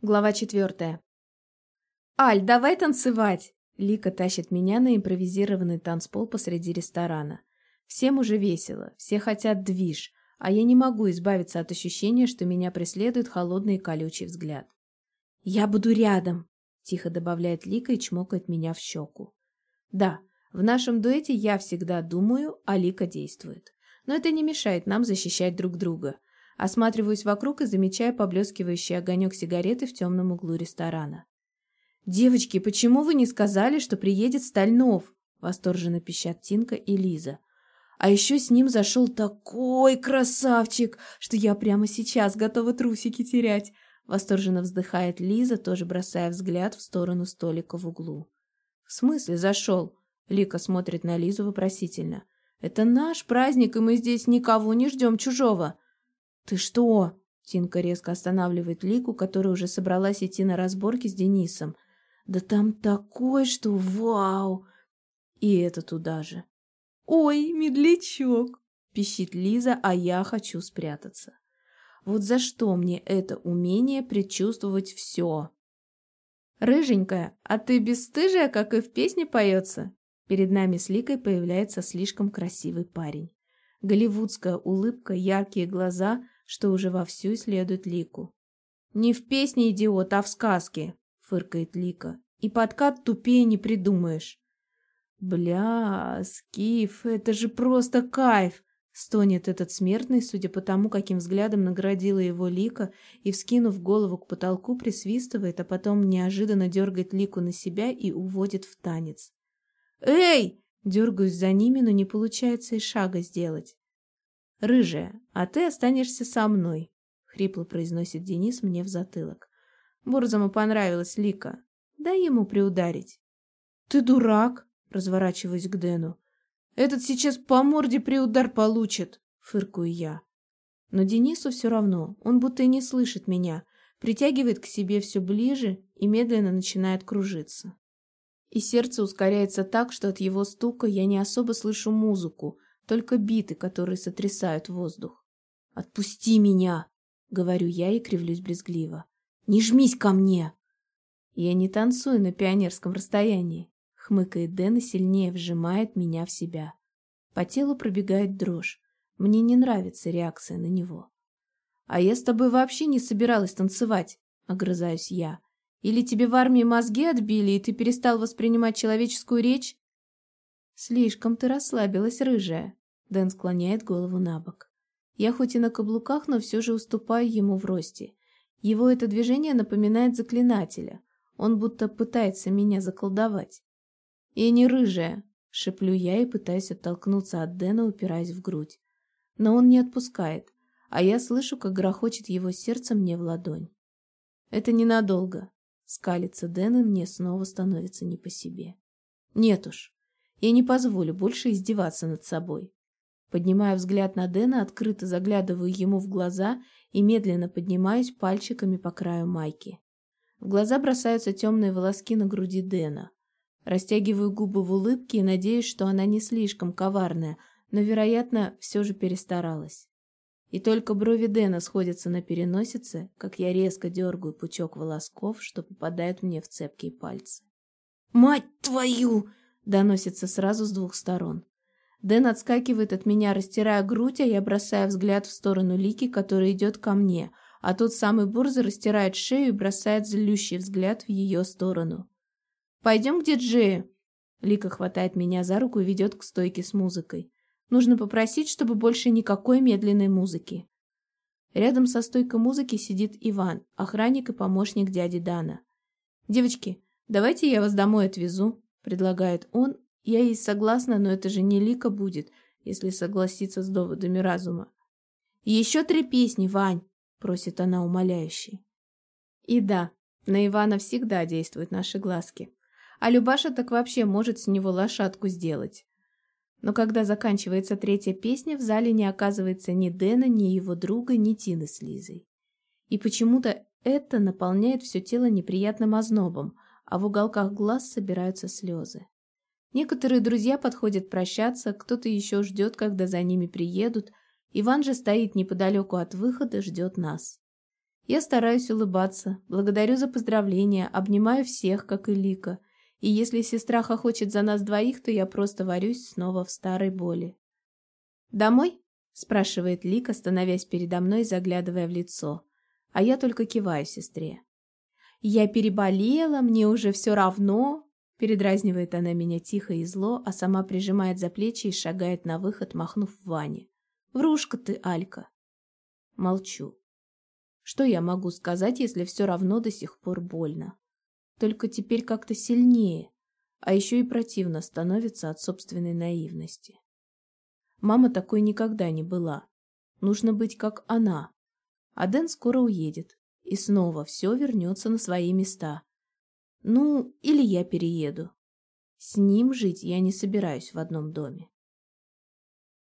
Глава четвертая. «Аль, давай танцевать!» Лика тащит меня на импровизированный танцпол посреди ресторана. Всем уже весело, все хотят движ, а я не могу избавиться от ощущения, что меня преследует холодный и колючий взгляд. «Я буду рядом!» — тихо добавляет Лика и чмокает меня в щеку. «Да, в нашем дуэте я всегда думаю, а Лика действует. Но это не мешает нам защищать друг друга. Осматриваюсь вокруг и замечаю поблескивающий огонек сигареты в темном углу ресторана. «Девочки, почему вы не сказали, что приедет Стальнов?» Восторженно пищат Тинка и Лиза. А еще с ним зашел такой красавчик, что я прямо сейчас готова трусики терять. Восторженно вздыхает Лиза, тоже бросая взгляд в сторону столика в углу. «В смысле зашел?» Лика смотрит на Лизу вопросительно. «Это наш праздник, и мы здесь никого не ждем чужого». «Ты что?» Тинка резко останавливает Лику, которая уже собралась идти на разборки с Денисом. «Да там такой, что вау!» И это туда же. «Ой, медлячок!» — пищит Лиза, а я хочу спрятаться. Вот за что мне это умение предчувствовать все? «Рыженькая, а ты бесстыжая, как и в песне поется?» Перед нами с Ликой появляется слишком красивый парень. Голливудская улыбка, яркие глаза — что уже вовсю исследует Лику. «Не в песне, идиот, а в сказке!» — фыркает Лика. «И подкат тупее не придумаешь». «Бля, Скиф, это же просто кайф!» Стонет этот смертный, судя по тому, каким взглядом наградила его Лика, и, вскинув голову к потолку, присвистывает, а потом неожиданно дергает Лику на себя и уводит в танец. «Эй!» Дергаюсь за ними, но не получается и шага сделать. «Рыжая, а ты останешься со мной», — хрипло произносит Денис мне в затылок. Бурзаму понравилась Лика. Дай ему приударить. «Ты дурак!» — разворачиваюсь к Дэну. «Этот сейчас по морде приудар получит!» — фыркую я. Но Денису все равно, он будто и не слышит меня, притягивает к себе все ближе и медленно начинает кружиться. И сердце ускоряется так, что от его стука я не особо слышу музыку, только биты, которые сотрясают воздух. «Отпусти меня!» — говорю я и кривлюсь брезгливо. «Не жмись ко мне!» «Я не танцую на пионерском расстоянии», — хмыкает Дэн и сильнее вжимает меня в себя. По телу пробегает дрожь. Мне не нравится реакция на него. «А я с тобой вообще не собиралась танцевать», — огрызаюсь я. «Или тебе в армии мозги отбили, и ты перестал воспринимать человеческую речь?» «Слишком ты расслабилась, рыжая», Дэн склоняет голову на бок. Я хоть и на каблуках, но все же уступаю ему в росте. Его это движение напоминает заклинателя. Он будто пытается меня заколдовать. «И не рыжая!» — шеплю я и пытаюсь оттолкнуться от Дэна, упираясь в грудь. Но он не отпускает, а я слышу, как грохочет его сердце мне в ладонь. «Это ненадолго», — скалится Дэн, и мне снова становится не по себе. «Нет уж, я не позволю больше издеваться над собой. Поднимая взгляд на Дэна, открыто заглядываю ему в глаза и медленно поднимаюсь пальчиками по краю майки. В глаза бросаются темные волоски на груди Дэна. Растягиваю губы в улыбке и надеюсь, что она не слишком коварная, но, вероятно, все же перестаралась. И только брови Дэна сходятся на переносице, как я резко дергаю пучок волосков, что попадает мне в цепкие пальцы. «Мать твою!» — доносится сразу с двух сторон. Дэн отскакивает от меня, растирая грудь, а я бросаю взгляд в сторону Лики, которая идет ко мне, а тот самый Бурза растирает шею и бросает злющий взгляд в ее сторону. «Пойдем к диджею». Лика хватает меня за руку и ведет к стойке с музыкой. Нужно попросить, чтобы больше никакой медленной музыки. Рядом со стойкой музыки сидит Иван, охранник и помощник дяди Дана. «Девочки, давайте я вас домой отвезу», — предлагает он, я ей согласна, но это же не Лика будет, если согласиться с доводами разума. «Еще три песни, Вань!» — просит она умоляюще. И да, на Ивана всегда действуют наши глазки. А Любаша так вообще может с него лошадку сделать. Но когда заканчивается третья песня, в зале не оказывается ни Дэна, ни его друга, ни Тины с Лизой. И почему-то это наполняет все тело неприятным ознобом, а в уголках глаз собираются слезы. Некоторые друзья подходят прощаться, кто-то еще ждет, когда за ними приедут. Иван же стоит неподалеку от выхода, ждет нас. Я стараюсь улыбаться, благодарю за поздравления, обнимаю всех, как и Лика. И если сестра хочет за нас двоих, то я просто варюсь снова в старой боли. «Домой?» – спрашивает Лика, становясь передо мной, заглядывая в лицо. А я только киваю сестре. «Я переболела, мне уже все равно», – передразнивает она меня тихо и зло, а сама прижимает за плечи и шагает на выход, махнув Ване. «Врушка ты, Алька!» Молчу. Что я могу сказать, если все равно до сих пор больно? Только теперь как-то сильнее, а еще и противно становится от собственной наивности. Мама такой никогда не была. Нужно быть как она. А Дэн скоро уедет, и снова все вернется на свои места. Ну, или я перееду. С ним жить я не собираюсь в одном доме.